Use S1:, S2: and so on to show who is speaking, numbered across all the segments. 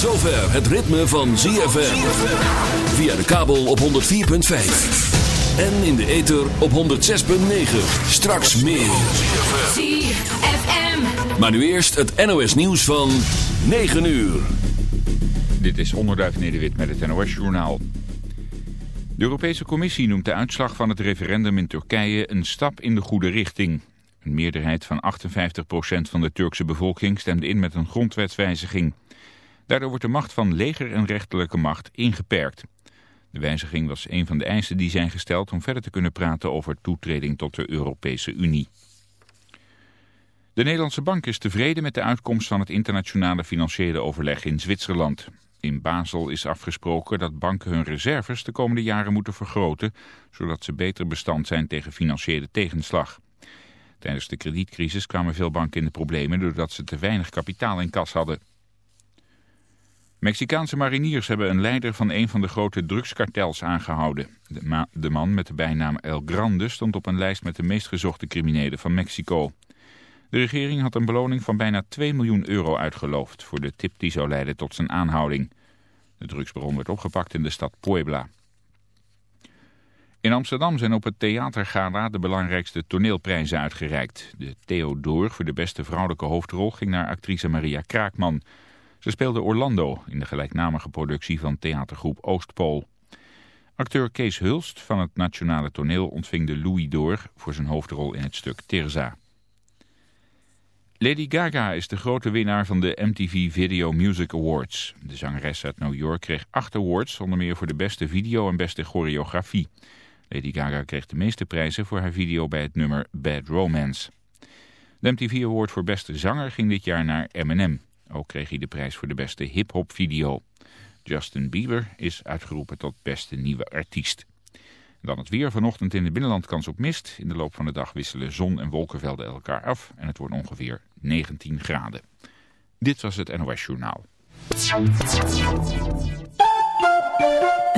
S1: het ritme van ZFM. Via de kabel op 104.5. En in de ether op 106.9. Straks meer. ZFM. Maar nu eerst het NOS nieuws van 9 uur.
S2: Dit is Onderduif Nederwit met het NOS Journaal. De Europese Commissie noemt de uitslag van het referendum in Turkije een stap in de goede richting. Een meerderheid van 58% van de Turkse bevolking stemde in met een grondwetswijziging. Daardoor wordt de macht van leger en rechterlijke macht ingeperkt. De wijziging was een van de eisen die zijn gesteld om verder te kunnen praten over toetreding tot de Europese Unie. De Nederlandse bank is tevreden met de uitkomst van het internationale financiële overleg in Zwitserland. In Basel is afgesproken dat banken hun reserves de komende jaren moeten vergroten, zodat ze beter bestand zijn tegen financiële tegenslag. Tijdens de kredietcrisis kwamen veel banken in de problemen doordat ze te weinig kapitaal in kas hadden. Mexicaanse mariniers hebben een leider van een van de grote drugskartels aangehouden. De, man met de bijnaam El Grande stond op een lijst met de meest gezochte criminelen van Mexico. De regering had een beloning van bijna 2 miljoen euro uitgeloofd voor de tip die zou leiden tot zijn aanhouding. De drugsbron werd opgepakt in de stad Puebla. In Amsterdam zijn op het Theatergala de belangrijkste toneelprijzen uitgereikt. De Theodor voor de beste vrouwelijke hoofdrol ging naar actrice Maria Kraakman... Ze speelde Orlando in de gelijknamige productie van theatergroep Oostpool. Acteur Kees Hulst van het Nationale Toneel ontving de Louis d'Or voor zijn hoofdrol in het stuk Terza. Lady Gaga is de grote winnaar van de MTV Video Music Awards. De zangeres uit New York kreeg acht awards, onder meer voor de beste video en beste choreografie. Lady Gaga kreeg de meeste prijzen voor haar video bij het nummer Bad Romance. De MTV Award voor beste zanger ging dit jaar naar Eminem. Ook kreeg hij de prijs voor de beste hip-hop video. Justin Bieber is uitgeroepen tot beste nieuwe artiest. Dan het weer. Vanochtend in het binnenland kans op mist. In de loop van de dag wisselen zon en wolkenvelden elkaar af. En het wordt ongeveer 19 graden. Dit was het NOS Journaal.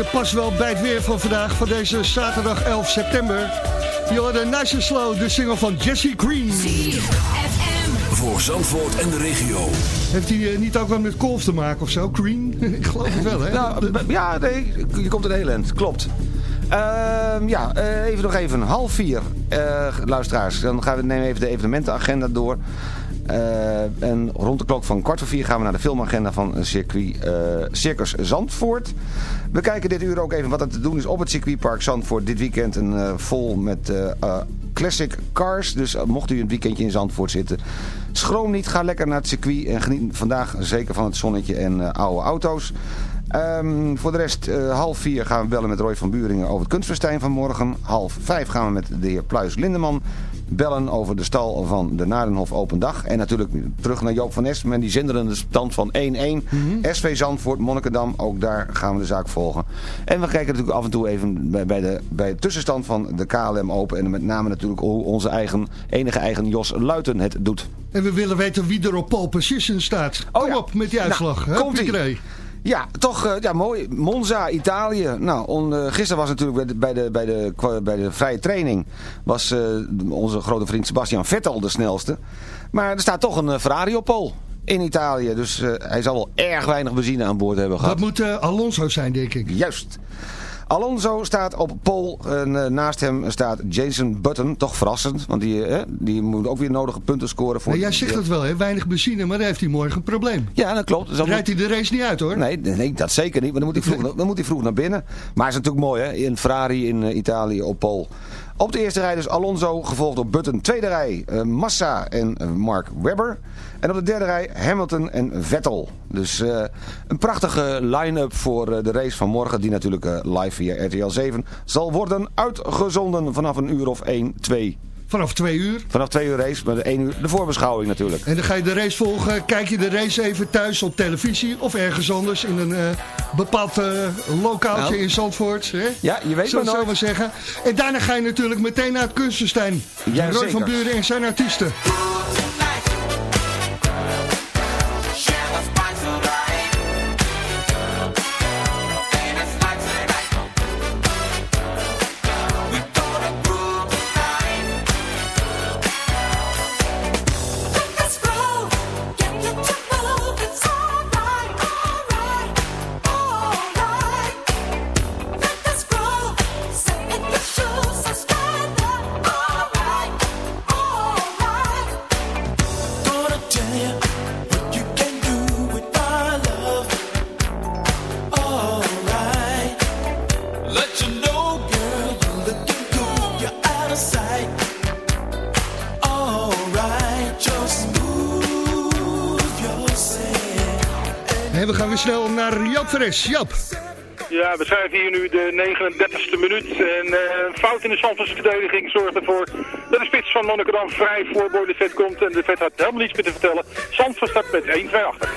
S3: Plaatje past wel bij het weer van vandaag, van deze zaterdag 11 september. Je hoorde Nice and Slow, de single van Jesse Green.
S1: Voor Zandvoort en de regio.
S3: Heeft hij eh, niet ook wat met golf te maken of zo, Green? Ik geloof het wel, hè?
S4: Nou, ja, nee, je komt een heel eind, klopt. Ehm, ja, eh, even nog even, half vier, eh, luisteraars. Dan gaan we nemen even de evenementenagenda door. Eh, en rond de klok van kwart voor vier gaan we naar de filmagenda van circuit, eh, Circus Zandvoort. We kijken dit uur ook even wat er te doen is op het circuitpark Zandvoort. Dit weekend een eh, vol met classic cars. Dus mocht u een weekendje in Zandvoort zitten, schroom niet. Ga lekker naar het circuit en geniet vandaag zeker van het zonnetje en oude auto's. Ehm, voor de rest, half vier gaan we bellen met Roy van Buringen over het kunstfestijn van morgen. Half vijf gaan we met de heer Pluis Lindeman bellen over de stal van de Narenhof Open Dag. En natuurlijk terug naar Joop van Nes met die zinderende stand van 1-1. SV Zandvoort, Monnikendam, ook daar gaan we de zaak volgen. En we kijken natuurlijk af en toe even bij, bij, de, bij de tussenstand van de KLM Open. En met name natuurlijk hoe onze eigen, enige eigen Jos Luiten het doet.
S3: En we willen weten wie er op pole position staat. Kom
S4: Oh ja.
S3: op met die uitslag.
S4: Nou, komt-ie.
S3: Huppakee.
S4: Ja, toch eh, ja, mooi. Monza, Italië. Nou, on, eh, gisteren was natuurlijk bij de, bij de, bij de, kwa- bij de vrije training... was eh, onze grote vriend Sebastian Vettel de snelste. Maar er staat toch een Ferrari op pol in Italië. Dus hij zal wel erg weinig benzine aan boord hebben gehad.
S3: Dat moet Alonso zijn, denk ik.
S4: Juist. Alonso staat op pol en eh, naast hem staat Jason Button. Toch verrassend, want die, eh, die moet ook weer nodige punten scoren. voor.
S3: Maar jij zegt het wel, hè? weinig benzine, maar dan heeft hij morgen een probleem.
S4: Ja, dat klopt. Dus
S3: Rijdt hij de race niet uit, hoor.
S4: Nee, nee, dat zeker niet. Maar dan moet hij vroeg, dan moet hij vroeg naar binnen. Maar het is natuurlijk mooi, hè? In Ferrari in eh, Italië op pol. Op de eerste rij dus Alonso, gevolgd door Button. Tweede rij Massa en Mark Webber. En op de derde rij Hamilton en Vettel. Dus eh, een prachtige line-up voor eh, de race van morgen. Die natuurlijk eh, live via RTL 7 zal worden uitgezonden vanaf een uur of 1, 2.
S3: Vanaf twee uur.
S4: Vanaf 2 uur race, maar de 1 uur de voorbeschouwing natuurlijk.
S3: En dan ga je de race volgen. Kijk je de race even thuis op televisie of ergens anders in een bepaald eh, lokaaltje
S4: Nou.
S3: in Zandvoort. Hè?
S4: Ja, je weet
S3: Zo
S4: maar nooit.
S3: maar zeggen. En daarna ga je natuurlijk meteen naar het Kunstenstein.
S4: Ja,
S3: Roy van Buren en zijn artiesten. We gaan weer snel naar Jap Fres. Jap.
S5: Ja, we schrijven hier nu de 39e minuut. En eh, een fout in de Zandvoortse verdediging zorgt ervoor dat de spits van Monnikendam vrij voor Boy de Vet komt. En de Vet had helemaal niets meer te vertellen. Zandvoort staat met 1-2 achter.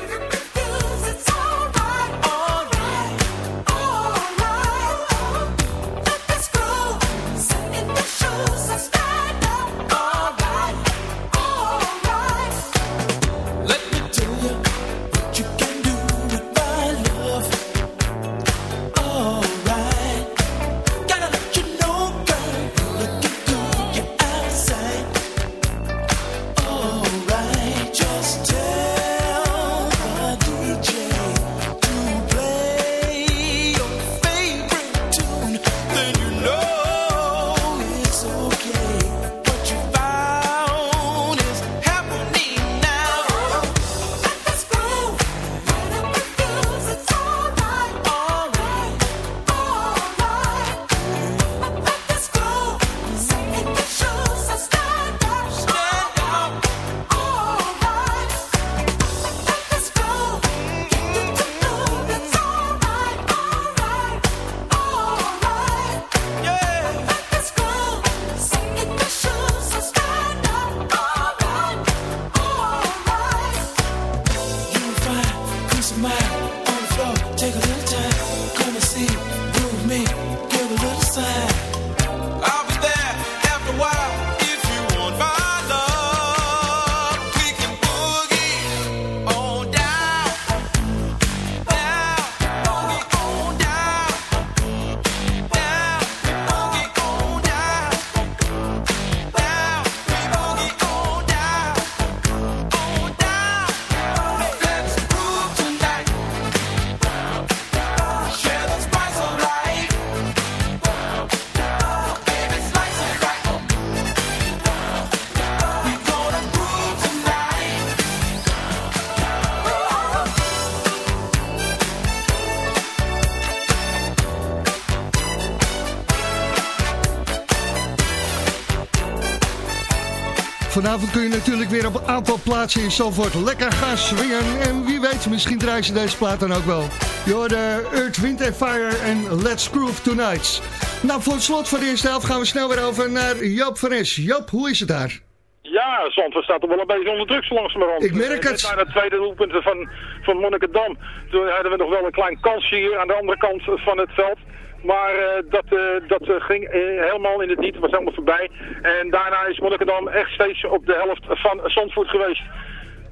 S3: Weer op een aantal plaatsen in Zandvoort lekker gaan swingen. En wie weet, misschien draaien ze deze plaat dan ook wel. Je hoorde Earth, Wind Fire en Let's Groove Tonight. Nou, voor het slot van de eerste helft gaan we snel weer over naar Joop van Es. Joop, hoe is het daar?
S5: Ja, Zandvoort staat er wel een beetje onder druk zo langzamerhand.
S3: Ik merk het.
S5: Na de tweede doelpunten van, van Monnikendam. Toen hadden we nog wel een klein kansje hier aan de andere kant van het veld. Maar uh, dat, uh, dat uh, ging helemaal in het niet, was helemaal voorbij. En daarna is Monnikendam echt steeds op de helft van Zandvoort geweest.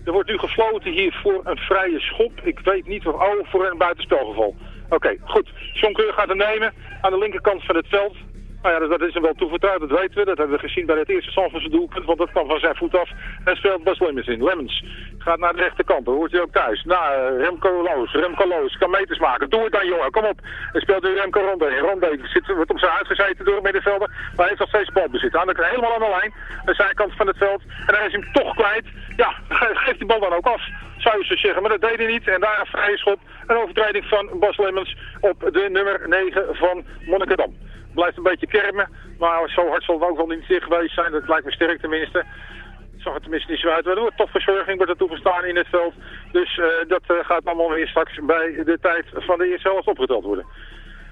S5: Er wordt nu gefloten hier voor een vrije schop. Ik weet niet of... Oh, voor een buitenspelgeval. Oké, goed. John Keur gaat hem nemen aan de linkerkant van het veld. Nou ja, dat is hem wel toevertrouwd, dat weten we. Dat hebben we gezien bij het eerste Zandvoortse doelpunt, want dat kwam van zijn voet af. En speelt Bas Lemmens in. Lemmens gaat naar de rechterkant, dan hoort hij ook thuis. Nou, Remco Loos, Remco Loos, kan meters maken. Doe het dan jongen, kom op. En speelt nu Remco Ronde. Ronde zit, wordt op zijn uitgezeten door de middenvelder, maar hij heeft nog steeds balbezit. Aan de, helemaal aan de lijn, aan de zijkant van het veld. En dan is hij hem toch kwijt. Ja, geeft die bal dan ook af zou je zo zeggen. Maar dat deed hij niet. En daar een vrije schop. Een overtreding van Bas Lemmens op de nummer 9 van Monnikendam blijft een beetje kermen. Maar zo hard zal het ook wel niet zeer geweest zijn. Dat lijkt me sterk tenminste. Het zag er tenminste niet zo uit. Wordt toch verzorging wordt er toegestaan in het veld. Dus uh, dat uh, gaat allemaal weer straks bij de tijd van de eerste helft opgeteld worden.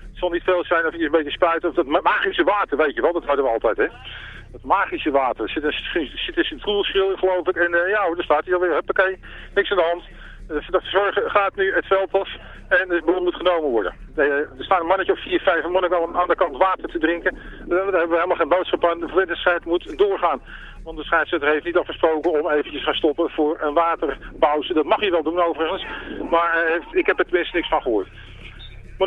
S5: Het zal niet veel zijn of je een beetje spuiten. Of dat magische water, weet je wel. Dat hadden we altijd, hè. Dat magische water. Er zit een, zit een in, geloof ik. En uh, ja, daar staat hij alweer. Huppakee. Niks aan de hand. De verzorger gaat nu het veld af en de boel moet genomen worden. Er staan een mannetje of vier, vijf mannen aan de andere kant water te drinken. Daar hebben we helemaal geen boodschap aan. De wedstrijd moet doorgaan. Want de scheidsrechter heeft niet afgesproken om eventjes gaan stoppen voor een waterpauze. Dat mag je wel doen overigens. Maar ik heb er tenminste niks van gehoord.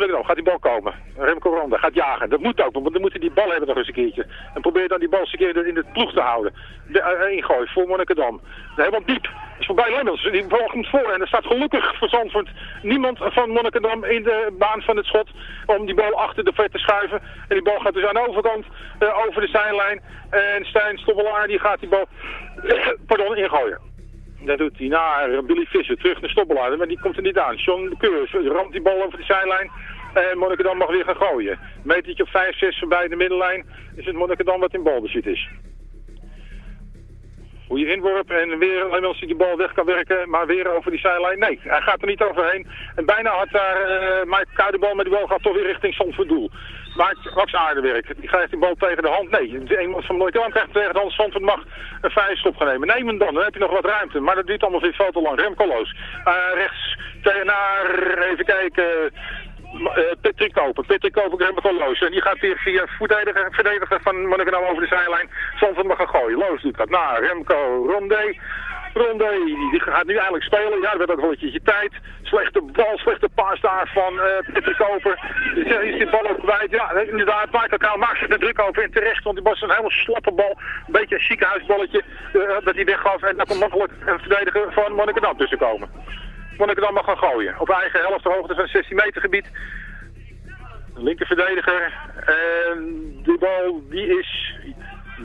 S5: Ik dan? Gaat die bal komen? Remco Ronda gaat jagen. Dat moet ook, want dan moeten die bal hebben nog eens een keertje. En probeer dan die bal eens een keer in het ploeg te houden. De, uh, ingooi voor Monnikendam. Helemaal diep. Is voorbij Lemmels. Die bal komt voor. En er staat gelukkig voor Zandvoort niemand van Monnikendam in de baan van het schot. Om die bal achter de vet te schuiven. En die bal gaat dus aan de overkant uh, over de zijlijn. En Stijn Stoppelaar die gaat die bal pardon, ingooien. Dat doet hij naar Billy Visser, terug naar Stoppelaar, maar die komt er niet aan. John Keurs ramt die bal over de zijlijn en Monnikendam mag weer gaan gooien. Metertje op 5, 6 voorbij de middenlijn is het Monnikendam wat in balbezit is. Goeie inworp en weer alleen als hij die bal weg kan werken, maar weer over die zijlijn. Nee, hij gaat er niet overheen. En bijna had daar uh, Mike Kuidenbal met die bal gaat toch weer richting Zandvoort doel. Maakt Max Aardewerk. Die krijgt die bal tegen de hand. Nee, iemand van Nooit krijgt tegen de hand. Zandvoort mag een vrije stop gaan nemen. Neem hem dan, dan heb je nog wat ruimte. Maar dat duurt allemaal veel te lang. Remkoloos. Uh, rechts naar, even kijken... Uh, Patrick Koper. Patrick Koper Remco Loos. En die gaat weer via verdediger, verdediger van Monnikendam over de zijlijn. Zandvoort mag gaan gooien. Loos doet dat. Nou, Remco Rondé. Ronde, die gaat nu eigenlijk spelen. Ja, dat werd ook wel tijd. Slechte bal, slechte paas daar van uh, Peter Koper. Is, die bal ook kwijt? Ja, inderdaad. Michael Kaal maakt zich er druk over in terecht. Want die was een helemaal slappe bal. Een beetje een ziekenhuisballetje dat hij weggaf. En dan kon makkelijk een verdediger van Monnikendam tussen komen. Monnikendam mag gaan gooien. Op eigen helft de hoogte van 16 meter gebied. Linker verdediger. En die bal die is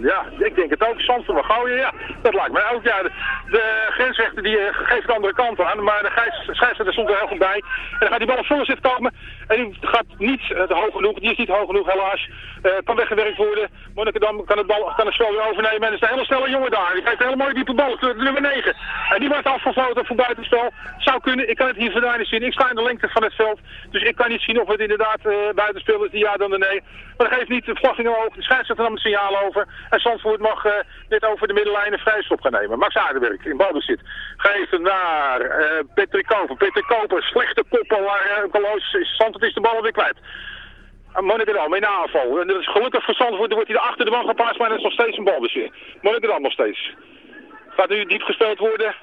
S5: ja, ik denk het ook. Zandvoort mag gooien, ja. Dat lijkt mij ook. Ja, de, de grensrechter die uh, geeft de andere kant aan, maar de scheidsrechter stond er heel goed bij. En dan gaat die bal op volle zit komen. En die gaat niet uh, hoog genoeg, die is niet hoog genoeg helaas. Uh, kan weggewerkt worden. Monnikendam kan het, bal, kan het spel weer overnemen. En er is een hele snelle jongen daar. Die geeft een hele mooie diepe bal, nummer 9. En die wordt afgefloten voor buitenspel. Zou kunnen, ik kan het hier vandaan zien. Ik sta in de lengte van het veld. Dus ik kan niet zien of het inderdaad uh, buitenspel is, die ja dan de nee. Maar dat geeft niet de vlag in de scheidsrechter nam het signaal over. En Zandvoort mag net over de middenlijn een vrijstop gaan nemen. Max Aardenwerk in balbezit. Geeft naar uh, Patrick Koper. Patrick Koper, slechte. Maar uh, is Is de bal weer kwijt. Monnikendam in aanval. En dat is gelukkig voor Zandvoort. Dan wordt hij achter de man gepaast, maar dat is nog steeds een balbezit. Monnikendam nog steeds. Gaat nu diep gespeeld worden.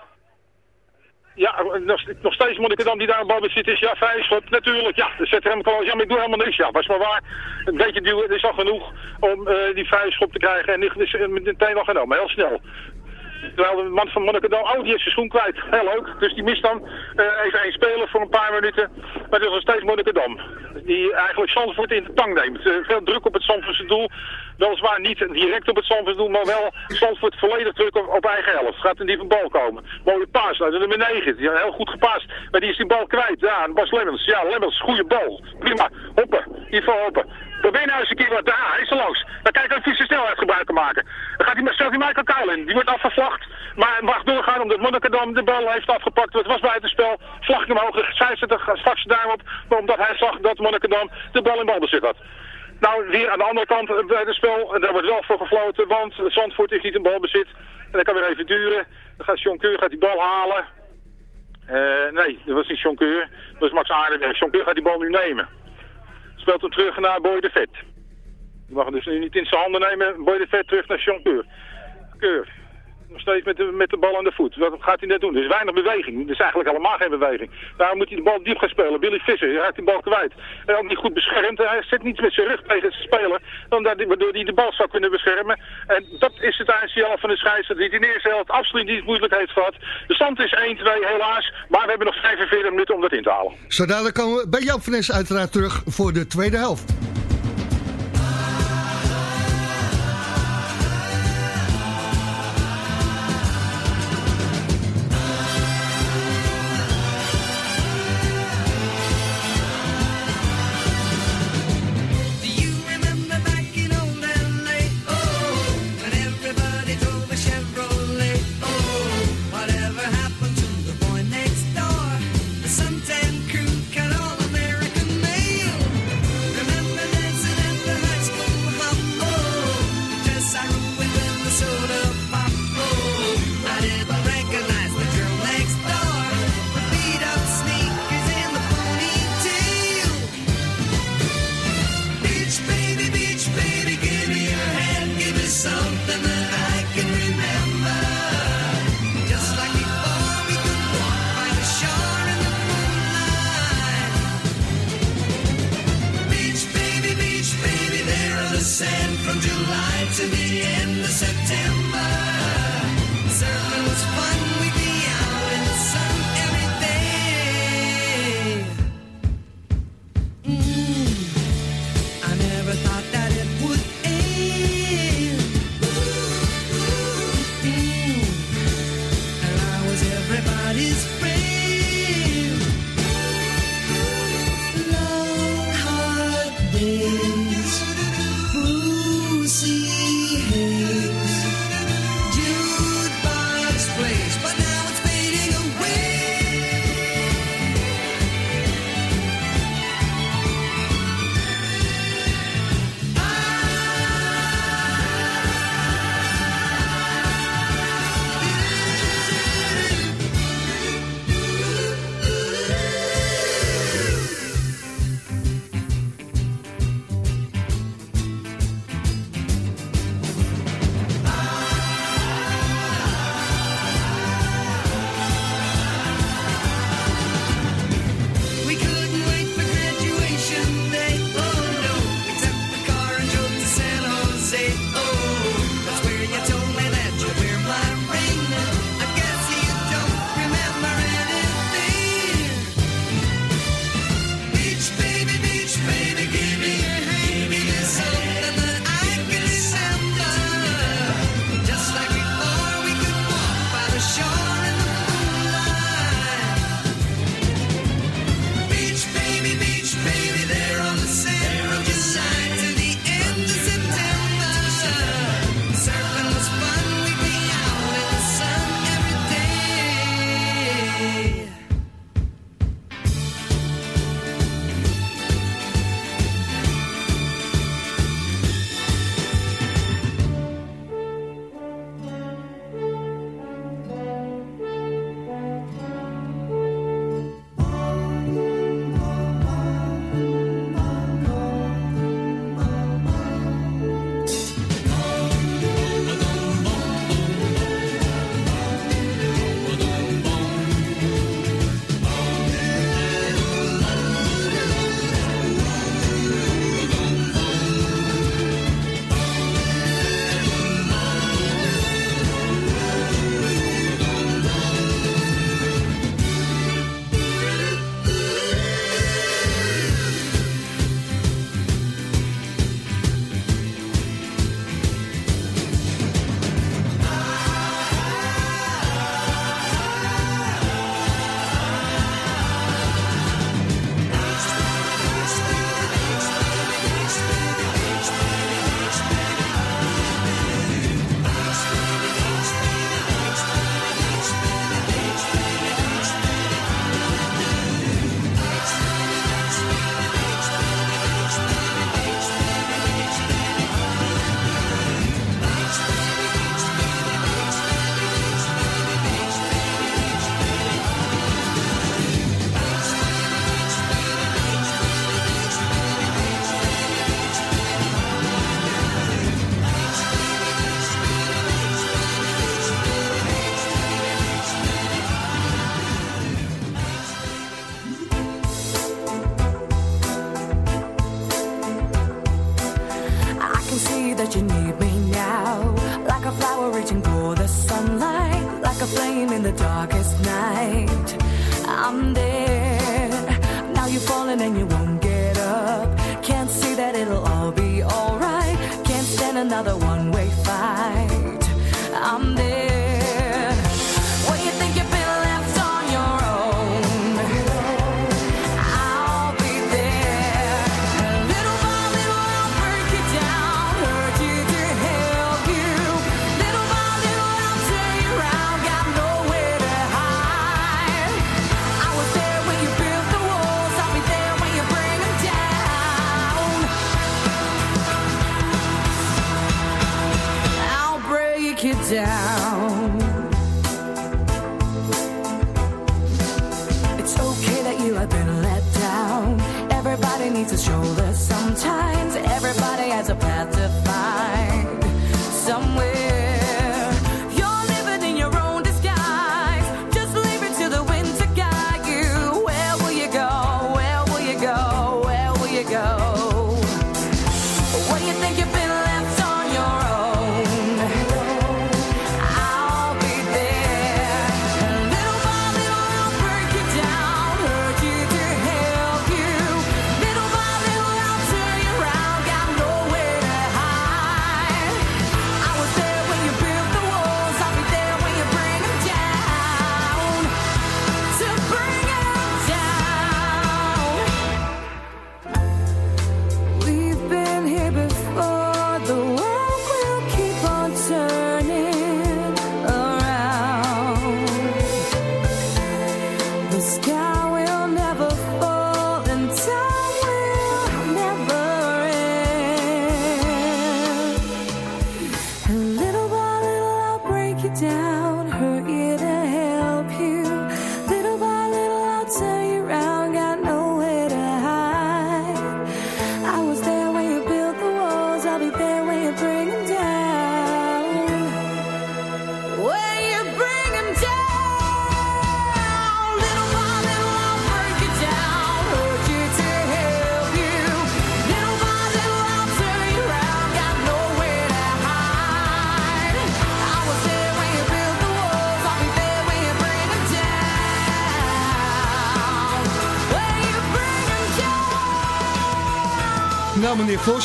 S5: Ja, nog, nog steeds Monnikendam die daar een bal bezit is. Ja, vrij schot, natuurlijk. Ja, dan zet hem gewoon. Ja, maar ik doe helemaal niks. Ja, was maar waar. Een beetje duwen is al genoeg om uh, die vrije schop te krijgen. En die is meteen al genomen. Heel snel. Terwijl de man van Monnikendam, oh die is zijn schoen kwijt. Heel leuk. Dus die mist dan uh, even één speler voor een paar minuten. Maar dat is nog steeds Monnikendam. Die eigenlijk Zandvoort in de tang neemt. Uh, veel druk op het Zandvoortse doel. Weliswaar niet direct op het Zandvoort doel, maar wel Zandvoort volledig druk op, op eigen helft. Gaat een diepe bal komen. Mooie paas naar de nummer 9. Die heel goed gepaast. Maar die is die bal kwijt. Ja, Bas Lemmens. Ja, Lemmens, goede bal. Prima. Hoppen. Ivo Hoppen. Probeer nou eens een keer wat daar, is er langs. Dan kijk of hij zijn snelheid gebruik kan maken. Dan gaat hij met, hij Michael Kuil in. Die wordt afgevlacht, maar mag doorgaan omdat Monnikendam de bal heeft afgepakt. Het was buiten spel, vlag omhoog, de scheidsrechter straks daarop, maar omdat hij zag dat Monnikendam de bal in balbezit had. Nou, weer aan de andere kant bij het spel, daar wordt wel voor gefloten, want Zandvoort is niet in balbezit. En dat kan weer even duren. Dan gaat John Keur gaat die bal halen. Eh, nee, dat was niet John Keur. Dat was Max Aardenberg. John Keur gaat die bal nu nemen. Speelt hem terug naar Boy de Vet. Die mag hem dus nu niet in zijn handen nemen. Boy de Vet terug naar Keur. Keur. Nog steeds met de, met de bal aan de voet. Wat gaat hij net doen? Er is weinig beweging. Er is eigenlijk helemaal geen beweging. Daarom moet hij de bal diep gaan spelen. Billy Visser, hij raakt die bal kwijt. En ook niet goed beschermd. Hij zit niet met zijn rug tegen zijn speler. Hij, waardoor hij de bal zou kunnen beschermen. En dat is het eindsignaal van de scheidsrechter die de eerste helft absoluut niet moeilijk heeft gehad. De stand is 1-2 helaas. Maar we hebben nog 45 minuten om dat in te halen.
S6: Zo dadelijk komen we bij Jan van Nes uiteraard terug voor de tweede helft.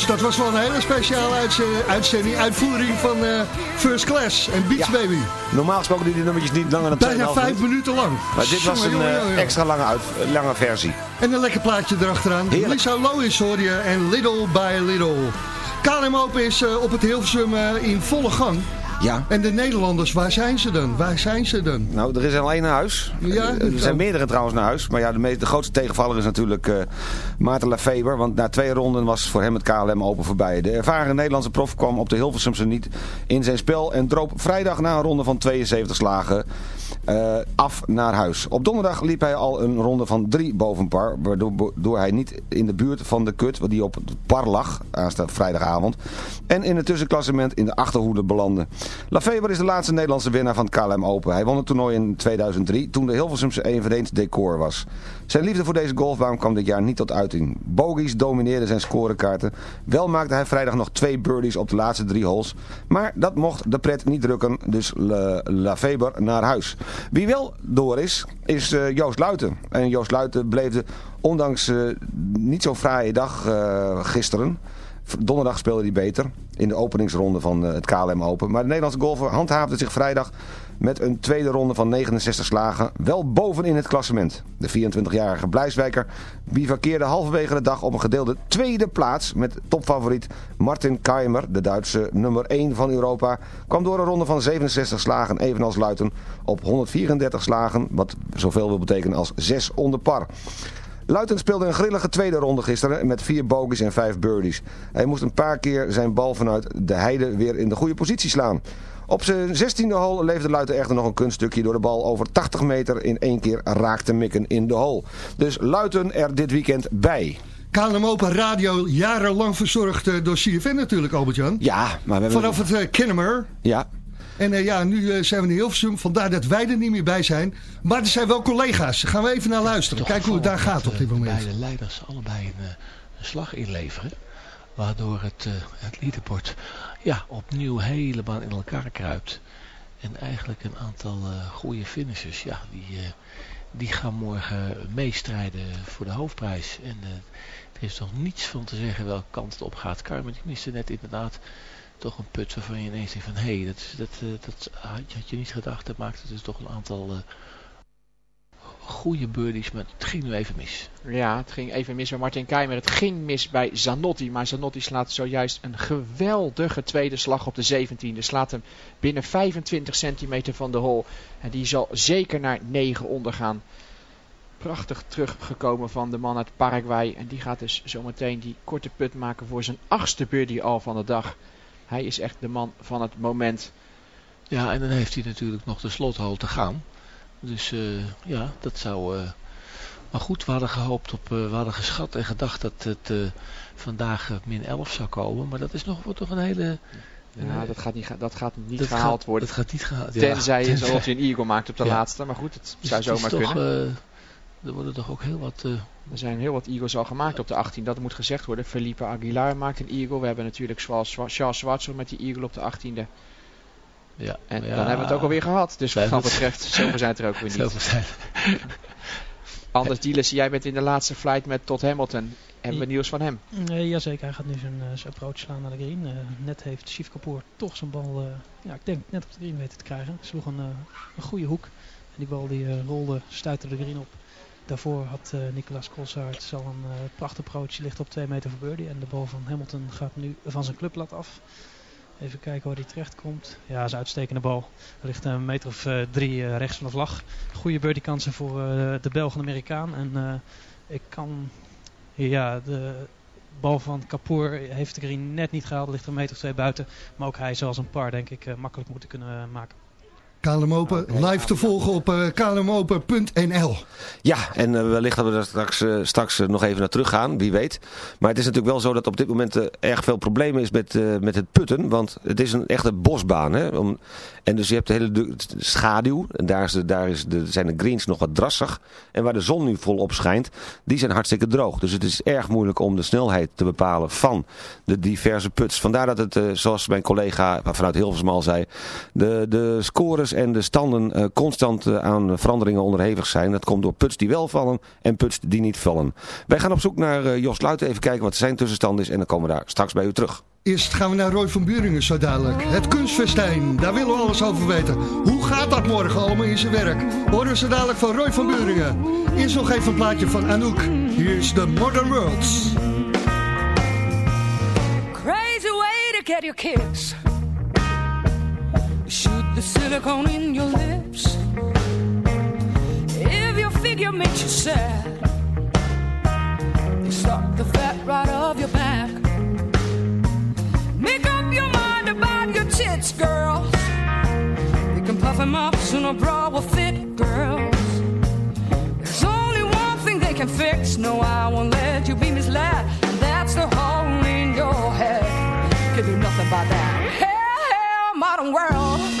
S3: Dat was wel een hele speciale uitze- uitzending, uitvoering van eh, First Class en Beach
S4: Ja.
S3: Baby.
S4: Normaal gesproken duren die nummertjes niet langer dan 2,5
S3: Bijna vijf
S4: minuten.
S3: lang.
S4: Maar dit was een eh, extra lange, uit, lange versie.
S3: En een lekker plaatje erachteraan.
S4: Heerlijk.
S3: Lisa Lois hoor je en Little by Little. KLM Open is eh, op het Hilversum in volle gang.
S4: Ja.
S3: En de Nederlanders, waar zijn ze dan? Waar zijn ze dan?
S4: Nou, er is alleen naar huis.
S3: Ja,
S4: Eh, er zijn meerdere trouwens naar huis. Maar ja, de, meest, de grootste tegenvaller is natuurlijk eh Maarten Lafeber. Want na twee ronden was voor hem het KLM Open voorbij. De ervaren Nederlandse prof kwam op de Hilversumse niet in zijn spel. En droop vrijdag na een ronde van 72 slagen eh, af naar huis. Op donderdag liep hij al een ronde van drie boven par. Waardoor hij niet in de buurt van de kut, die op het par lag, aanstaande vrijdagavond. En in het tussenklassement in de achterhoede belandde. Lafeber is de laatste Nederlandse winnaar van het KLM Open. Hij won het toernooi in 2003 toen de Hilversumse eveneens decor was. Zijn liefde voor deze golfbaan kwam dit jaar niet tot uiting. Bogies domineerden zijn scorekaarten. Wel maakte hij vrijdag nog twee birdies op de laatste drie holes. Maar dat mocht de pret niet drukken, dus Lafeber naar huis. Wie wel door is, is eh, Joost Luiten. En Joost Luiten bleef de, ondanks eh, niet zo'n fraaie dag eh, gisteren... Donderdag speelde hij beter in de openingsronde van het KLM Open. Maar de Nederlandse golfer handhaafde zich vrijdag met een tweede ronde van 69 slagen wel bovenin het klassement. De 24-jarige Blijswijker bivakkeerde halverwege de dag op een gedeelde tweede plaats met topfavoriet Martin Keimer, de Duitse nummer 1 van Europa, kwam door een ronde van 67 slagen evenals Luiten op 134 slagen, wat zoveel wil betekenen als 6 onder par. Luiten speelde een grillige tweede ronde gisteren met vier bogies en vijf birdies. Hij moest een paar keer zijn bal vanuit de heide weer in de goede positie slaan. Op zijn 16e hole leefde Luiten echter nog een kunststukje door de bal over 80 meter in één keer raakte mikken in de hole. Dus Luiten er dit weekend bij.
S3: KLM Open Radio, jarenlang verzorgd eh, door CFN natuurlijk, Albert-Jan.
S4: Ja, maar we hebben...
S3: Vanaf het uh, Kennemer.
S4: Ja,
S3: En eh, ja, nu zijn we in Hilversum, vandaar dat wij er niet meer bij zijn. Maar er zijn wel collega's. Gaan we even naar luisteren. Kijken hoe het daar gaat op dit moment.
S7: Beide leiders allebei een, een slag inleveren. Waardoor het, eh, het leaderboard ja, opnieuw helemaal in elkaar kruipt. En eigenlijk een aantal eh, goede finishers, ja, die, eh, die gaan morgen meestrijden voor de hoofdprijs. En eh, er is nog niets van te zeggen welke kant het op gaat. Carmen, die miste net inderdaad toch een put waarvan je ineens denkt van... hé, hey, dat, dat, dat had je- niet gedacht. Dat maakte dus toch een aantal goede birdies, maar het ging nu even mis.
S8: Ja, het ging even mis bij Martin Keimer. Het ging mis bij Zanotti. Maar Zanotti slaat zojuist een geweldige tweede slag op de 17e. Slaat hem binnen 25 centimeter van de hole. En die zal zeker naar 9 ondergaan. Prachtig teruggekomen van de man uit Paraguay. En die gaat dus zometeen die korte put maken voor zijn achtste birdie al van de dag. Hij is echt de man van het moment.
S7: Ja, en dan heeft hij natuurlijk nog de slothole te gaan. Dus eh, ja, dat zou... eh, maar goed, we hadden gehoopt op... eh, we hadden geschat en gedacht dat het vandaag min 11 zou komen. Maar dat is nog, wordt toch een hele...
S8: Ja, dat gaat niet, dat gaat niet
S7: dat
S8: gehaald
S7: gaat-
S8: worden.
S7: Dat gaat niet gehaald. ja.
S8: Tenzij je zoals je een eagle maakt op de
S7: Ja.
S8: laatste. Maar goed, het
S7: Dus
S8: zou zomaar
S7: toch,
S8: kunnen.
S7: er worden toch ook heel wat...
S8: Er zijn heel wat Eagles al gemaakt op de 18. Dat moet gezegd worden. Felipe Aguilar maakt een Eagle. We hebben natuurlijk Charles Schwa- Charles Schwartzel met die Eagle op de 18e.
S7: Ja,
S8: En
S7: ja,
S8: dan hebben we het ook alweer gehad. Dus wat dat betreft, zoveel zijn er ook weer
S7: Zoveel
S8: niet.
S7: zijn
S8: Anders, Dielis, jij bent in de laatste flight met Todd Hamilton. Hebben we nieuws van hem?
S9: Nee, jazeker, hij gaat nu zijn, eh, zijn approach slaan naar de green. Eh, net heeft Chief Kapoor toch zijn bal, eh, ja, ik denk net op de green weten te krijgen. Sloeg een, eh, een goede hoek. En die bal die eh, rolde, stuitte de green op. Daarvoor had eh Nicolas Colsaert al een eh prachtig approach, die ligt op 2 meter voor birdie. En de bal van Hamilton gaat nu van zijn clubblad af. Even kijken waar hij terecht komt. Ja, dat is een uitstekende bal. Er ligt een meter of eh, drie eh, rechts van de vlag. Goede birdie kansen voor eh, de Belg en Amerikaan. En ik kan ja, de bal van Kapoor heeft de green net niet gehaald. Er ligt een meter of twee buiten. Maar ook hij zal als een par denk ik makkelijk moeten kunnen maken.
S3: KLM Open live te volgen op eh, klmopen.nl.
S4: Ja, en eh, wellicht dat we daar straks, eh, straks nog even naar terug gaan, wie weet. Maar het is natuurlijk wel zo dat op dit moment erg veel problemen is met, met het putten. Want het is een echte bosbaan. Hè? En dus je hebt de hele du- schaduw. En daar, is de, daar is de, zijn de greens nog wat drassig. En waar de zon nu volop schijnt, die zijn hartstikke droog. Dus het is erg moeilijk om de snelheid te bepalen van de diverse puts. Vandaar dat het, zoals mijn collega vanuit Hilversum al zei, de, de scores en de standen eh, constant eh, aan veranderingen onderhevig zijn. Dat komt door puts die wel vallen en puts die niet vallen. Wij gaan op zoek naar eh, Jos Luiten, even kijken wat zijn tussenstand is en dan komen we daar straks bij u terug.
S3: Eerst gaan we naar Roy van Buringen zo dadelijk. Het kunstfestijn, daar willen we alles over weten. Hoe gaat dat morgen allemaal in zijn werk? Horen ze dadelijk van Roy van Buringen. Eerst nog even een plaatje van Anouk. Hier is The Modern Worlds.
S10: Crazy way to get your kicks. The silicone in your lips. If your figure makes you sad, you suck the fat right off your back. Make up your mind about your tits, girls. You can puff them up so no bra will fit, girls. There's only one thing they can fix. No, I won't let you be misled. And that's the hole in your head. Can do nothing about that. Hell, hell, modern world.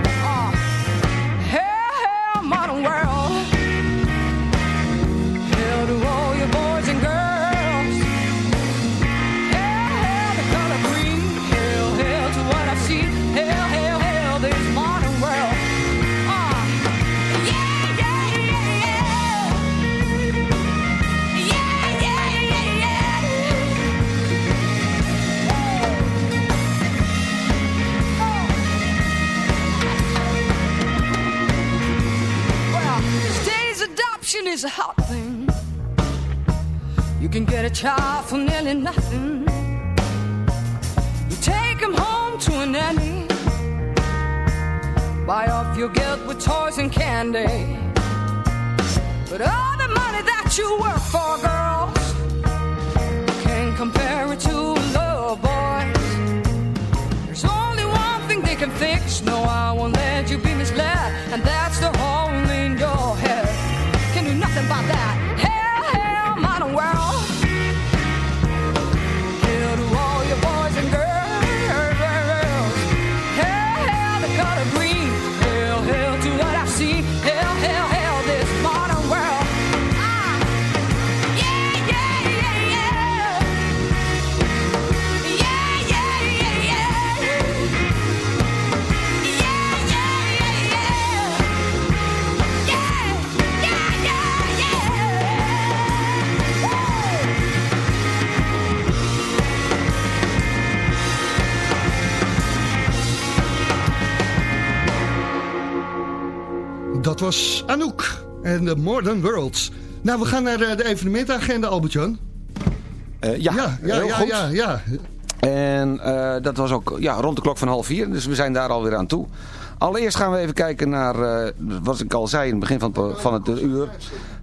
S10: Uh, hell, hell, modern world. can get a child for nearly nothing. You take him home to a nanny. Buy off your guilt with toys and candy. But all the money that you work for,
S3: girl. Was Anouk en de Modern World. Nou, we gaan naar eh, de evenementagenda, Albert-Jan.
S4: Eh, ja,
S3: ja, ja,
S4: heel
S3: ja,
S4: goed.
S3: ja, ja.
S4: En eh, dat was ook ja, rond de klok van half vier, dus we zijn daar alweer aan toe. Allereerst gaan we even kijken naar, wat ik al zei in het begin van van het uur.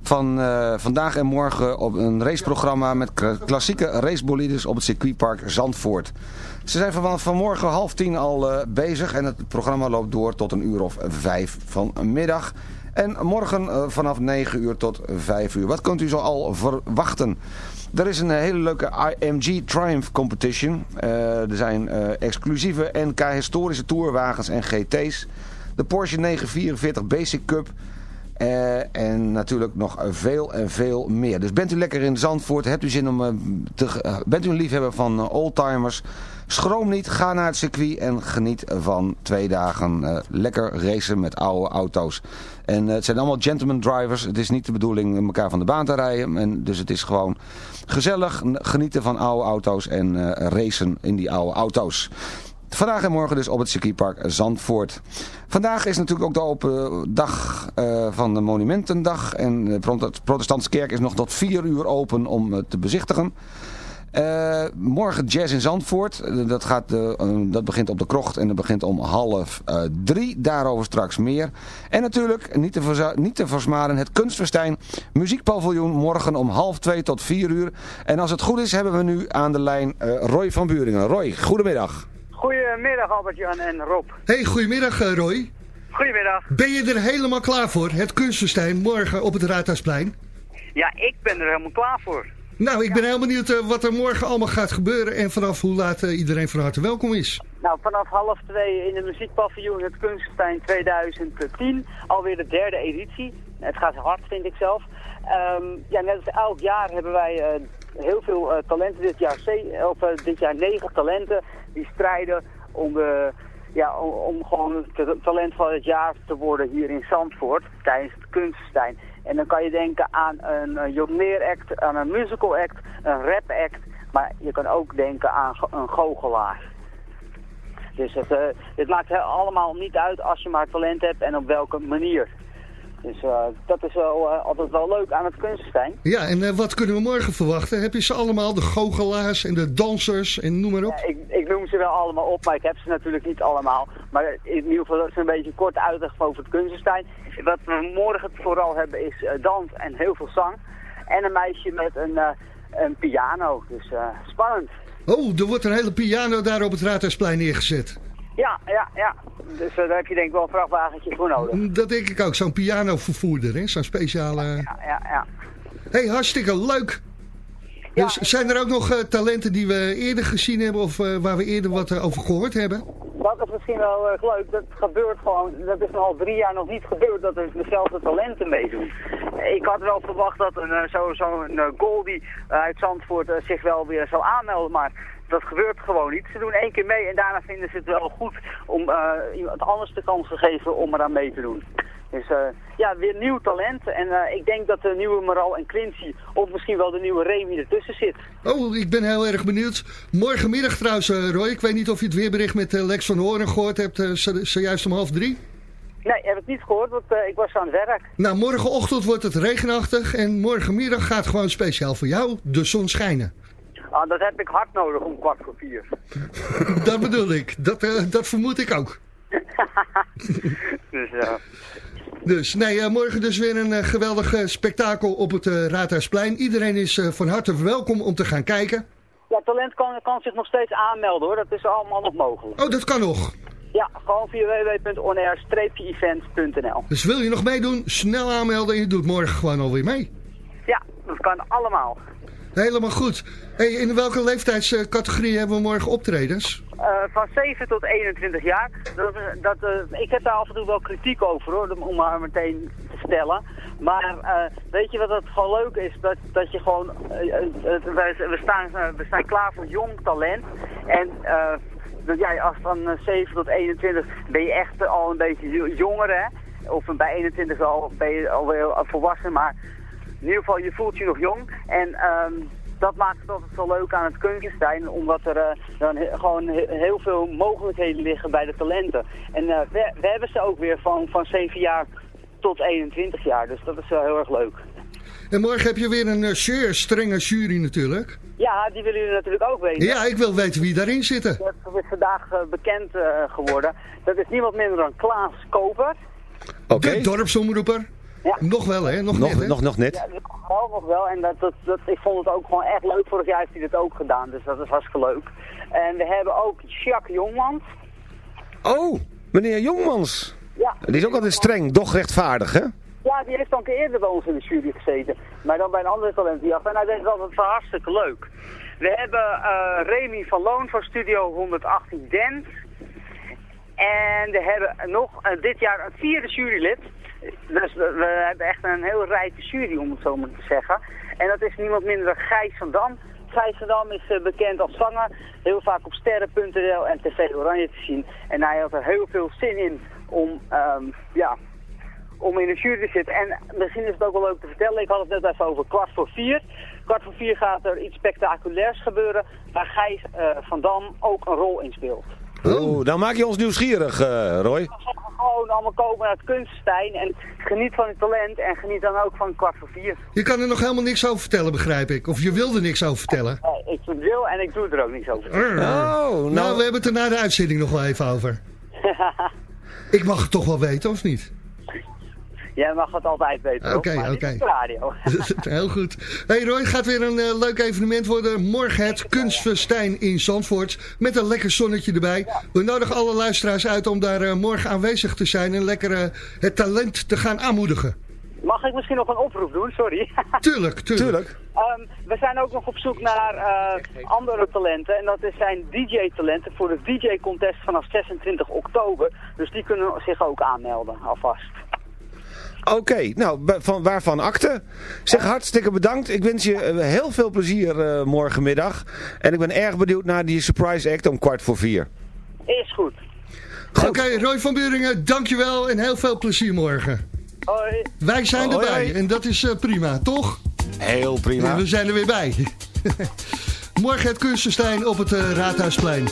S4: Van eh, vandaag en morgen op een raceprogramma met kla- klassieke racebolides op het circuitpark Zandvoort. Ze zijn van, vanmorgen half tien al eh, bezig en het programma loopt door tot een uur of vijf vanmiddag. En morgen eh, vanaf 9 uur tot 5 uur. Wat kunt u zo al verwachten? Er is een hele leuke IMG Triumph Competition. Er zijn exclusieve NK historische tourwagens en GT's. De Porsche 944 Basic Cup. Eh, en natuurlijk nog veel en veel meer. Dus bent u lekker in Zandvoort, hebt u zin om eh, te, eh, bent u een liefhebber van oldtimers, schroom niet, ga naar het circuit en geniet van twee dagen lekker racen met oude auto's. En het zijn allemaal gentleman drivers, het is niet de bedoeling elkaar van de baan te rijden. En dus het is gewoon gezellig genieten van oude auto's en racen in die oude auto's. Vandaag en morgen dus op het circuitpark Zandvoort. Vandaag is natuurlijk ook de open dag eh, van de Monumentendag. En de Protest- Protestantse kerk is nog tot 4 uur open om eh, te bezichtigen. Eh, morgen jazz in Zandvoort. Eh, dat, gaat, eh, eh, dat begint op de krocht en dat begint om half eh, drie. Daarover straks meer. En natuurlijk, niet te, niet te versmaren, het Kunstfestijn Muziekpaviljoen morgen om half twee tot vier uur. En als het goed is, hebben we nu aan de lijn eh, Roy van Buringen. Roy, goedemiddag.
S11: Goedemiddag Albert-Jan en Rob.
S3: Hey, goedemiddag eh, Roy.
S11: Goedemiddag.
S3: Ben je er helemaal klaar voor? Het Kunstenstein morgen op het Raadhuisplein.
S11: Ja, ik ben er helemaal klaar voor.
S3: Nou, ik ben heel benieuwd eh, wat er morgen allemaal gaat gebeuren en vanaf hoe laat eh, iedereen van harte welkom is.
S11: Nou, vanaf half twee in de muziekpaviljoen het Kunstenstein 2010. Alweer de derde editie. Het gaat hard, vind ik zelf. Ehm, ja, net als elk jaar hebben wij heel veel eh, talenten. Dit jaar, of, eh, dit jaar negen talenten die strijden om, de, ja, om, gewoon het talent van het jaar te worden hier in Zandvoort tijdens het Kunstenstein. En dan kan je denken aan een uh, jongleract, aan een musical act, een rap act. Maar je kan ook denken aan een goochelaar. Dus het, eh, het maakt allemaal niet uit als je maar talent hebt en op welke manier. Dus dat is wel, eh, altijd wel leuk aan het kunstenstein.
S3: Ja, en eh, wat kunnen we morgen verwachten? Heb je ze allemaal, de goochelaars en de dansers en noem maar op?
S11: Ja, ik, ik noem ze wel allemaal op, maar ik heb ze natuurlijk niet allemaal. Maar in ieder geval dat is een beetje kort uitleg over het kunstenstein. Wat we morgen vooral hebben is dans en heel veel zang. En een meisje met een, een piano, dus spannend.
S3: Oh, er wordt een hele piano daar op het Raadhuisplein neergezet.
S11: Ja, ja, ja. Dus eh, daar heb je denk ik wel een vrachtwagentje voor nodig.
S3: Dat denk ik ook, zo'n pianovervoerder, hè? zo'n speciale...
S11: Ja, ja, ja.
S3: hey, hartstikke leuk! Dus zijn er ook nog eh, talenten die we eerder gezien hebben of eh, waar we eerder wat over gehoord hebben?
S11: Dat is misschien wel erg leuk. Dat gebeurt gewoon, dat is al drie jaar nog niet gebeurd dat er dezelfde talenten meedoen. Ik had wel verwacht dat zo- zo'n Goldie eh, uit Zandvoort zich wel weer zou aanmelden, maar dat gebeurt gewoon niet. Ze doen één keer mee en daarna vinden ze het wel goed om eh, iemand anders de kans te geven om eraan mee te doen. Dus eh, ja, weer nieuw talent. En eh, ik denk dat de nieuwe Maral en Quincy, of misschien wel de nieuwe Remy ertussen zit.
S3: Oh, ik ben heel erg benieuwd. Morgenmiddag trouwens, Roy. Ik weet niet of je het weerbericht met Lex van Hoorn gehoord hebt, zo- zojuist om half drie.
S11: Nee, heb ik niet gehoord, want ik was aan het werk.
S3: Nou, morgenochtend wordt het regenachtig en morgenmiddag gaat gewoon speciaal voor jou de zon schijnen.
S11: Ah, dat heb ik hard nodig om kwart voor vier.
S3: dat bedoel ik. Dat, eh, dat vermoed ik ook.
S11: dus ja.
S3: Dus nee, eh, morgen dus weer een eh, geweldig eh, spektakel op het eh, Raadhuisplein. Iedereen is eh, van harte welkom om te gaan kijken.
S11: Ja, talent kan, kan zich nog steeds aanmelden hoor. Dat is allemaal nog mogelijk.
S3: Oh, dat kan nog.
S11: Ja, gewoon via www.onair-events.nl.
S3: Dus wil je nog meedoen, snel aanmelden en je doet morgen gewoon alweer mee.
S11: Ja, dat kan allemaal.
S3: Helemaal goed. Hey, in welke leeftijdscategorie hebben we morgen optredens?
S11: Eh, van 7 tot 21 jaar. Dat, eh, ik heb daar af en toe wel kritiek over hoor, om maar meteen te stellen. Maar eh, weet je wat het gewoon leuk is? Dat, dat je gewoon, we, staan, we staan klaar voor jong talent. En als van eh, 7 tot 21 ben je echt al een beetje jo- jonger hè. Of bij 21 al, ben je alweer volwassen, maar in ieder geval je voelt je nog jong. En ehm, dat maakt het altijd zo leuk aan het Kunkenstein, omdat er eh, dan he- gewoon he- heel veel mogelijkheden liggen bij de talenten. En eh, we, we hebben ze ook weer van, van 7 jaar tot 21 jaar, dus dat is wel heel erg leuk.
S3: En morgen heb je weer een eh, zeer strenge jury natuurlijk.
S11: Ja, die willen jullie natuurlijk ook weten.
S3: Ja, ik wil weten wie daarin zitten.
S11: Dat is vandaag bekend geworden. Dat is niemand minder dan Klaas Koper.
S3: De dorpsomroeper.
S11: Ja.
S3: Nog wel, hè? Nog,
S4: Nog-
S3: net, hè?
S4: nog- nog net.
S11: Ja, nog wel. En dat, dat, dat, ik vond het ook gewoon echt leuk. Vorig jaar heeft hij dat ook gedaan, dus dat is hartstikke leuk. En we hebben ook Jacques Jongmans.
S4: Oh, meneer Jongmans.
S11: Ja.
S4: Die is ook altijd streng, doch rechtvaardig, hè?
S11: Ja, die heeft al een keer eerder bij ons in de jury gezeten. Maar dan bij een andere talentjacht. En hij deed het altijd wel hartstikke leuk. We hebben eh, Remy van Loon van Studio 118 Dance. En we hebben nog eh, dit jaar een vierde jurylid. Dus we, hebben echt een heel rijke jury, om het zo maar te zeggen. En dat is niemand minder dan Gijs van Dam. Gijs van Dam is eh, bekend als zanger. Heel vaak op sterren.nl en TV Oranje te zien. En hij had er heel veel zin in om, ehm, ja, om in de jury te zitten. En misschien is het ook wel leuk te vertellen, ik had het net even over kwart voor vier. Kwart voor vier gaat er iets spectaculairs gebeuren, waar Gijs eh, van Dam ook een rol in speelt.
S4: Oeh, dan maak je ons nieuwsgierig, eh, Roy.
S11: Gewoon allemaal komen naar het Kunstenstein en geniet van het talent en geniet dan ook van kwart voor vier.
S3: Je kan er nog helemaal niks over vertellen, begrijp ik. Of je wilde niks over vertellen.
S11: Eh, ik wil en ik doe er ook niks over.
S3: nou, we hebben het er na de uitzending nog wel even over. Ik mag het toch wel weten, of niet?
S11: Jij mag het altijd weten,
S3: Oké,
S11: toch? Maar
S3: oké.
S11: radio.
S3: Heel goed. Hey Roy, het gaat weer een eh, leuk evenement worden. Morgen het Kunstfestijn in Zandvoort. Met een lekker zonnetje erbij. We nodigen alle luisteraars uit om daar eh, morgen aanwezig te zijn. En lekker eh, het talent te gaan aanmoedigen.
S11: Mag ik misschien nog een oproep doen? Sorry.
S3: Tuurlijk, tuurlijk.
S11: Ehm, we zijn ook nog op zoek naar eh, andere talenten. En dat is- zijn DJ-talenten voor de DJ-contest vanaf 26 oktober. Dus die kunnen zich ook aanmelden, alvast.
S4: Oké, nou, van, waarvan akte? Zeg hartstikke bedankt. Ik wens je eh, heel veel plezier eh, morgenmiddag. En ik ben erg benieuwd naar die surprise act om kwart voor vier.
S11: Is goed.
S3: Oké, Roy van Buringen, dankjewel en heel veel plezier morgen.
S11: Hoi.
S3: Wij zijn
S4: Hoi,
S3: erbij
S4: hoi.
S3: en dat is eh, prima, toch?
S4: Heel prima.
S3: Ja, we zijn er weer bij. morgen het Kunstenstein op het eh, Raadhuisplein.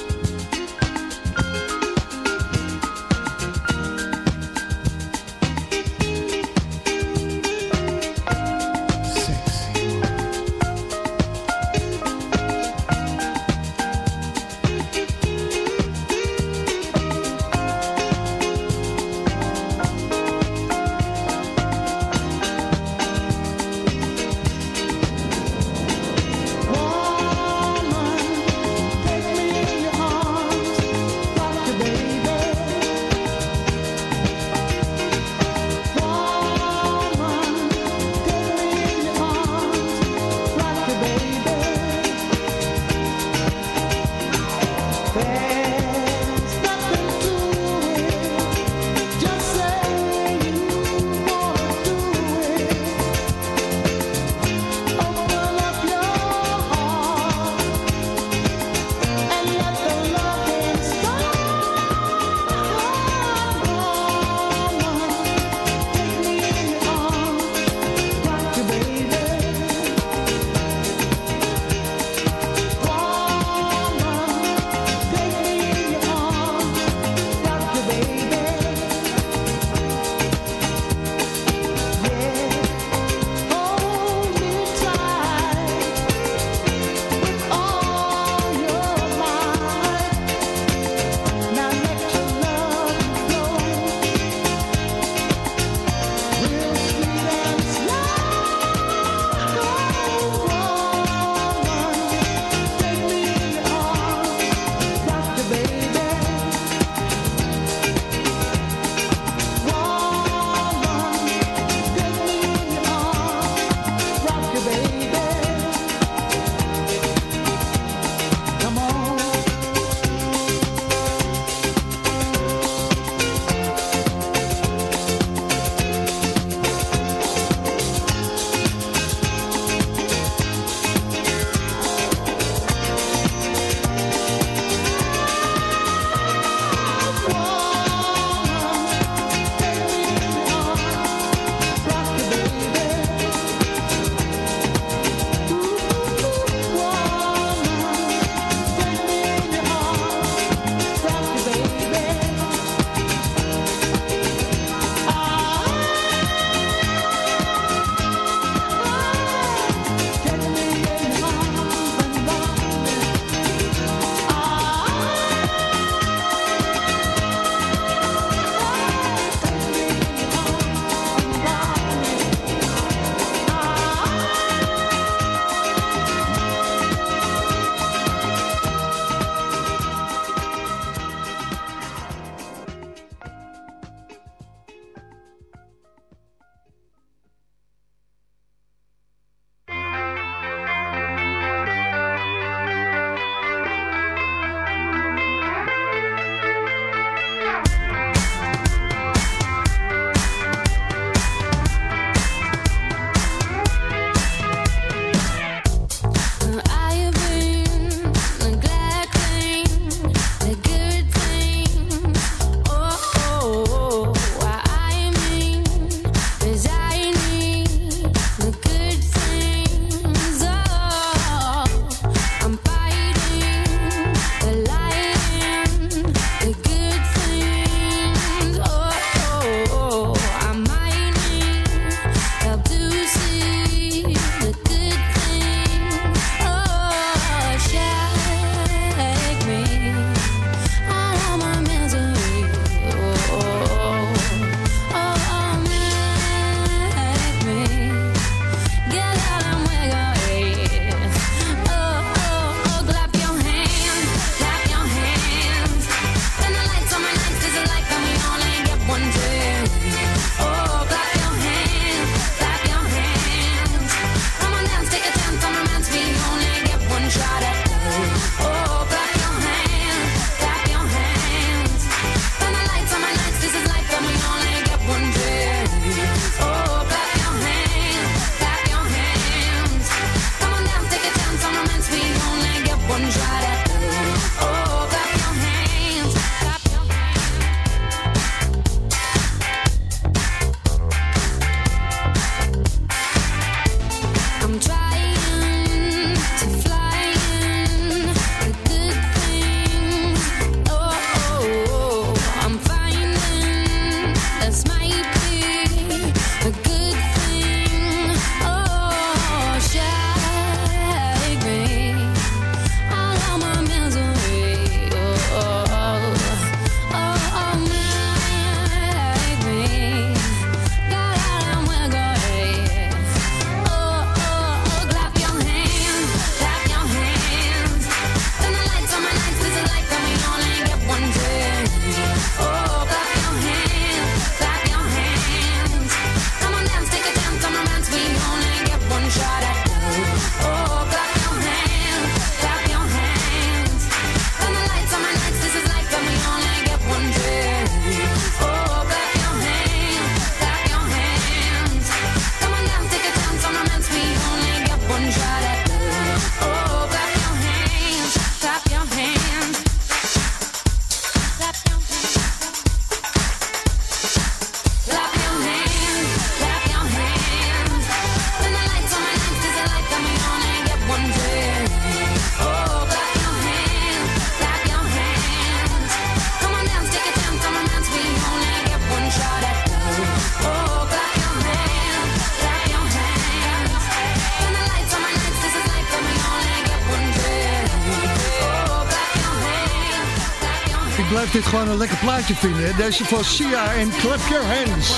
S3: Plaatje vinden. Deze van Sia en Clap Your Hands.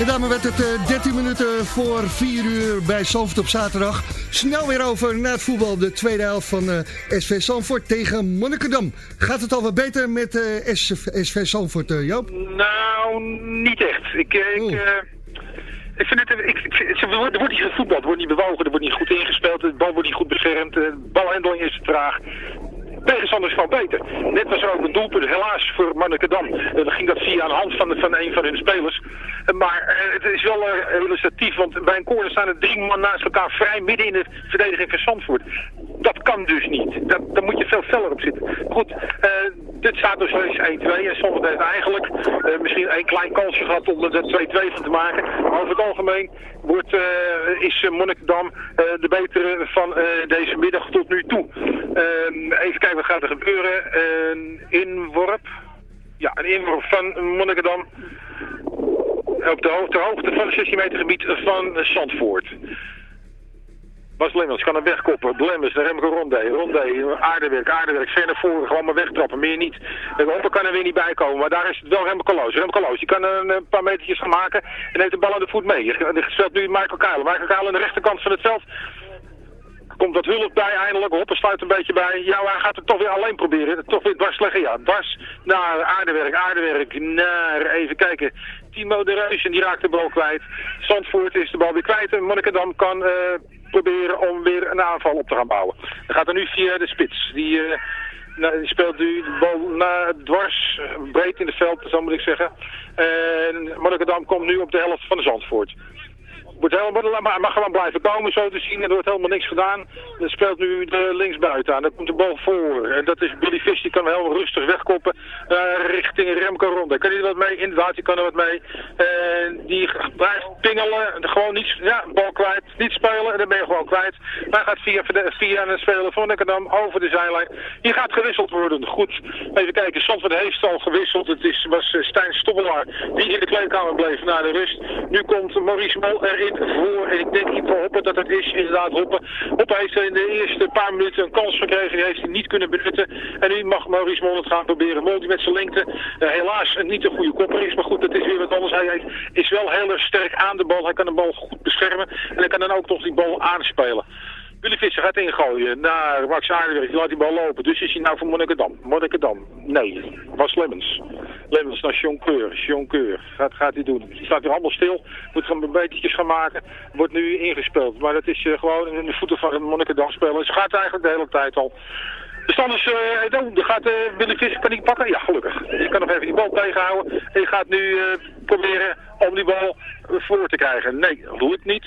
S3: En daarmee werd het eh, 13 minuten voor 4 uur bij Zandvoort op zaterdag. Snel weer over naar het voetbal. De tweede helft van eh, SV Zandvoort tegen Monnikendam. Gaat het al wat beter met eh, SV, SV Zandvoort, eh, Joop?
S5: Nou, niet echt. Ik, eh, ik, eh, ik vind het, ik, ik, er wordt er wordt niet gevoetbald, er wordt niet bewogen, er wordt niet goed ingespeeld, de bal wordt niet goed beschermd, de balhandeling is te traag. Tegenstander is gewoon beter. Net was ook een doelpunt, helaas voor Monnikendam. Eh, Dan ging dat via een hand van, van een van hun spelers. Eh, Maar eh, het is wel illustratief, want bij een corner staan er drie man naast elkaar vrij midden in de verdediging van Zandvoort. Dat kan dus niet. Dat, daar moet je veel feller op zitten. Goed, dit staat dus steeds 1-2 en Zandvoort heeft eigenlijk misschien een klein kansje gehad om er 2-2 van te maken. Maar over het algemeen wordt, is Monnikendam de betere van deze middag tot nu toe. Ehm, even kijken wat gaat er gebeuren. Een inworp. Ja, een inworp van Monnikendam. Op de hoogte, hoogte van het 16 meter gebied van eh, Zandvoort. Bas Lemmens kan hem wegkoppen. Lemmens naar Remco Rondé. Rondé, aardewerk, aardewerk. Ver naar voren, gewoon maar wegtrappen. Meer niet. Hopper kan er weer niet bij komen. Maar daar is het wel Remco Loos. Remco Loos, die kan een, een paar metertjes gaan maken. En heeft de bal aan de voet mee. Er speelt nu Michael Kuilen. Michael Kuilen aan de rechterkant van het veld. Komt wat hulp bij eindelijk. Hopper sluit een beetje bij. Ja, hij gaat het toch weer alleen proberen. Toch weer dwars leggen. Ja, dwars naar aardewerk. Aardewerk naar, even kijken. Timo de Reus en die raakt de bal kwijt. Zandvoort is de bal weer kwijt. En Monnikendam kan eh, proberen om weer een aanval op te gaan bouwen. Dan gaat er nu via de spits. Die... eh, nou, speelt nu de bal naar dwars, breed in het veld, zo moet ik zeggen. En Monnikendam komt nu op de helft van de Zandvoort. Wordt helemaal, maar mag gewoon blijven komen, zo te zien. En er wordt helemaal niks gedaan. Er speelt nu de linksbuiten aan. Dan komt de bal voor. En dat is Billy Fish, die kan hem heel rustig wegkoppen eh, richting Remco Ronde. Kan hij er wat mee? Inderdaad, die kan er wat mee. Die blijft pingelen. Gewoon niet, ja, bal kwijt. Niet spelen en dan ben je gewoon kwijt. Maar gaat via, via een speler van Nickendam over de zijlijn. Hier gaat gewisseld worden. Goed. Even kijken. Zandvoort heeft al gewisseld. Het is, was eh, Stijn Stobbelaar die in de kleedkamer bleef na de rust. Nu komt Maurice Mol erin voor. En ik denk Ivo Hoppen dat het is. Inderdaad Hoppen. Hoppen heeft in de eerste paar minuten een kans gekregen. Die heeft hij niet kunnen benutten. En nu mag Maurice Mol het gaan proberen. Mol met zijn lengte eh, helaas niet een goede kopper is. Maar goed, dat is weer wat anders. Hij is wel heel erg sterk aan de bal. Hij kan de bal goed beschermen. En hij kan dan ook nog die bal aanspelen. Willy Visser gaat ingooien naar Max Aardewerk. Die laat die bal lopen. Dus is hij nou voor Monnikendam. Monnikendam. Nee. Was Lemmens. Lemmens naar Jonkeur. Jonkeur. Gaat, gaat hij doen. Die staat weer allemaal stil. Moet gaan een beetjes gaan maken. Wordt nu ingespeeld. Maar dat is eh, gewoon in de voeten van Monnikendam spelen. Ze gaat eigenlijk de hele tijd al. De stand is, eh, dan gaat eh, Willy Visser, kan die pakken? Ja, gelukkig. Je kan nog even die bal tegenhouden. En je gaat nu eh, proberen om die bal eh, voor te krijgen. Nee, lukt niet.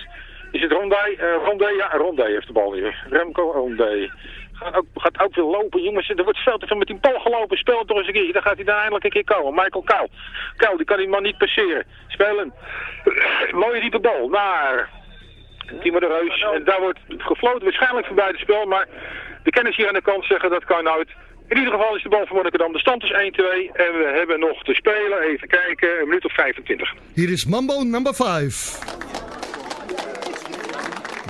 S5: Is het Rondé? Eh Rondé, ja, Rondé heeft de bal hier. Remco Rondé. Gaat ook, gaat ook weer lopen, jongens. Er wordt veel te veel met die bal gelopen. Speel het toch eens een keer. Dan gaat hij daar eindelijk een keer komen. Michael Kuil. Kuil, die kan die man niet passeren. Spelen. Mooie diepe bal naar Timo de Reus. En daar wordt gefloten. Waarschijnlijk voorbij het spel. Maar de kennis hier aan de kant zeggen dat kan uit. In ieder geval is de bal voor Monnikendam. De stand is 1-2. En we hebben nog te spelen. Even kijken. Een minuut of 25.
S3: Hier is Mambo number 5.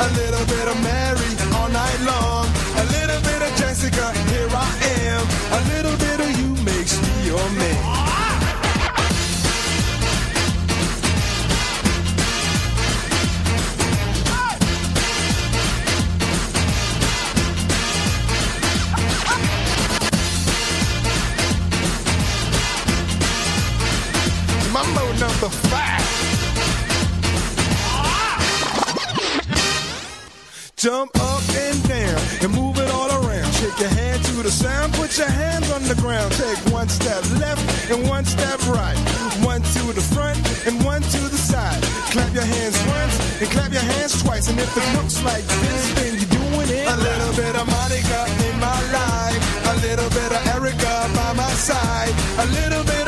S12: A little bit of Mary And if it looks like this, then you're doing it. A little bit of Monica in my life. A little bit of Erica by my side. A little bit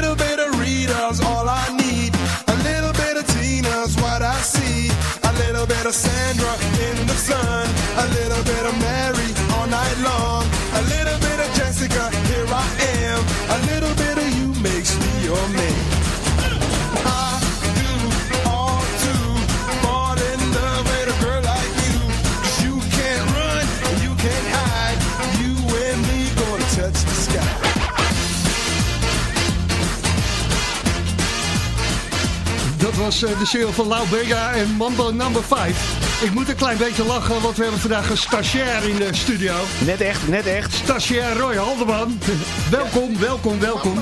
S3: was eh, de single van Lau Bega en Mambo Number 5. Ik moet een klein beetje lachen, want we hebben vandaag een stagiair in de studio.
S4: Net echt, net echt.
S3: Stagiair Roy Haldeman. welkom, welkom, welkom.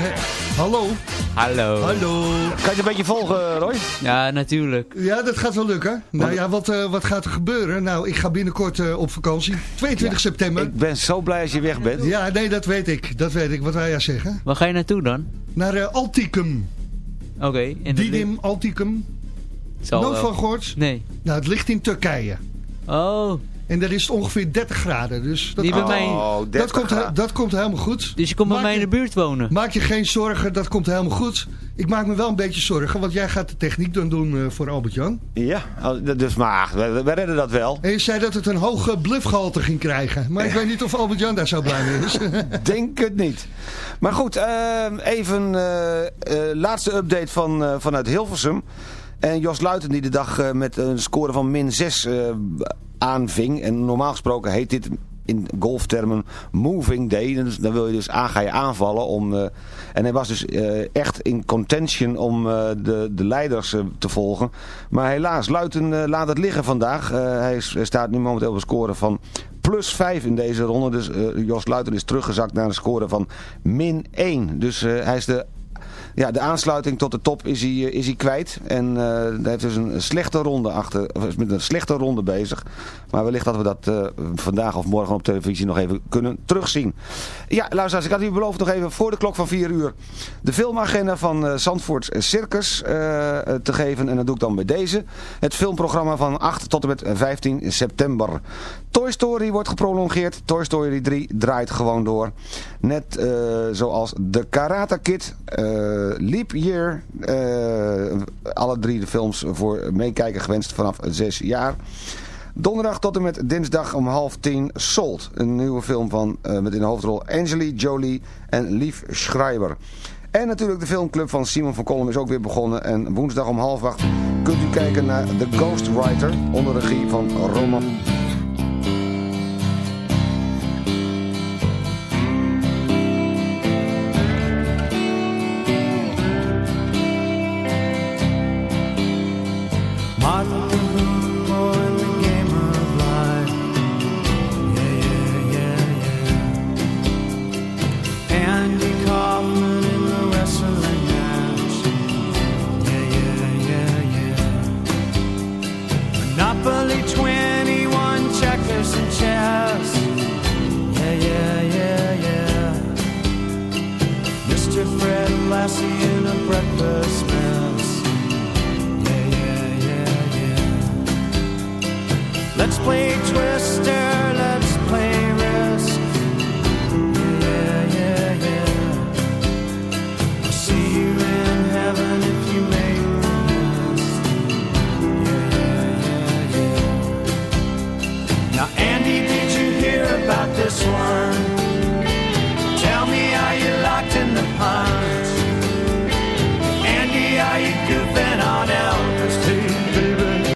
S3: Hallo.
S13: Hallo.
S3: Hallo.
S4: Kan je het een beetje volgen, Roy?
S13: Ja, natuurlijk.
S3: Ja, dat gaat wel lukken. Nou ja, wat, eh, wat gaat er gebeuren? Nou, ik ga binnenkort eh, op vakantie. 22 september.
S4: Ik ben zo blij als je weg bent.
S3: Ja, nee, dat weet ik. Dat weet ik. Wat wij jij zeggen?
S13: Waar ga je naartoe dan?
S3: Naar eh, Alticum.
S13: Oké. dat
S3: Didim Alticum. Nooit van gehoord?
S13: Nee.
S3: Nou, het ligt in Turkije.
S13: Oh.
S3: En daar is het ongeveer 30 graden. Dus dat,
S13: Die bij
S3: komt-
S13: mij-
S4: Oh,
S3: dat,
S4: 30
S3: komt,
S4: graden.
S3: dat komt helemaal goed.
S13: Dus je komt bij mij in de buurt wonen?
S3: Maak je geen zorgen, dat komt helemaal goed. Ik maak me wel een beetje zorgen, want jij gaat de techniek dan doen eh, voor Albert-Jan.
S4: Ja, dus maar we, we redden dat wel.
S3: En je zei dat het een hoge bluffgehalte ging krijgen. Maar ik weet niet of Albert-Jan daar zo blij mee is.
S4: Denk het niet. Maar goed, eh, even eh, eh, laatste update van, eh, vanuit Hilversum. En Jos Luiten die de dag eh, met een score van min 6 eh, aanving. En normaal gesproken heet dit in golftermen moving day. Dan wil je dus aan, ga je aanvallen. Om, eh, en hij was dus eh, echt in contention om eh, de, de leiders te volgen. Maar helaas, Luiten laat het liggen vandaag. Hij, hij staat nu momenteel op een score van plus 5 in deze ronde. Dus Jos Luiten is teruggezakt naar een score van min 1. Dus hij is de ja, de aansluiting tot de top is hij, eh, is hij kwijt. En eh, hij heeft dus een slechte ronde achter, is met een slechte ronde bezig. Maar wellicht dat we dat eh, vandaag of morgen op televisie nog even kunnen terugzien. Ja, luisteraars, ik had u beloofd nog even voor de klok van 4 uur de filmagenda van eh Zandvoort Circus eh, te geven. En dat doe ik dan bij deze. Het filmprogramma van 8 tot en met 15 september. Toy Story wordt geprolongeerd. Toy Story 3 draait gewoon door. Net eh, zoals The Karate Kid, eh, Leap Year. eh, alle drie de films voor meekijken gewenst vanaf 6 jaar. Donderdag tot en met dinsdag om half tien Salt. Een nieuwe film van, eh, met in de hoofdrol Angeli Jolie en Lief Schreiber. En natuurlijk de filmclub van Simon van Kolm is ook weer begonnen. En woensdag om half acht kunt u kijken naar The Ghostwriter onder regie van Roman.